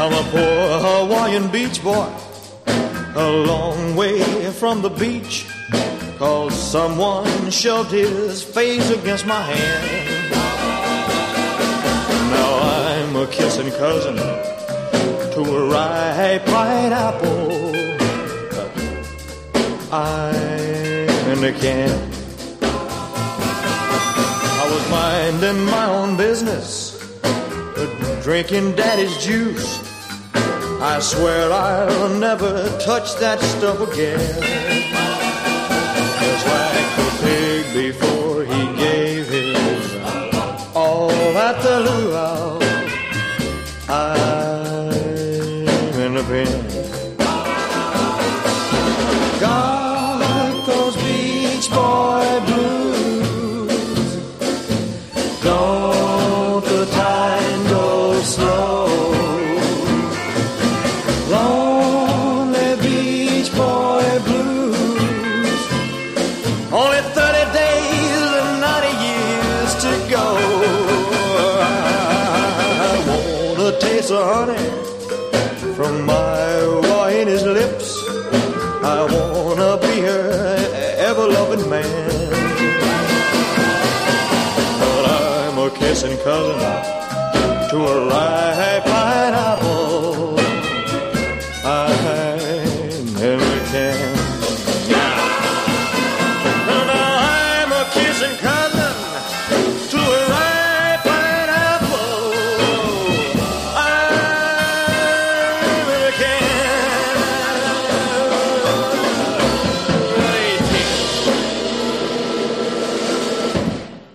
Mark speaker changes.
Speaker 1: I'm a poor Hawaiian beach boy, a long way from the beach. Cause someone shoved his face against my hand. Now I'm a kissing cousin to a ripe pineapple. I'm in a can. I was minding my own business, drinking daddy's juice. I swear I'll never touch that stuff again. Just like the pig before he gave his all at the luau. I'm in a pen. Got those beach boy blues. Don't the time go slow? To go. I want a taste of honey from my wahine's lips. I wanna be her ever loving man. But I'm a kissing cousin to a ride.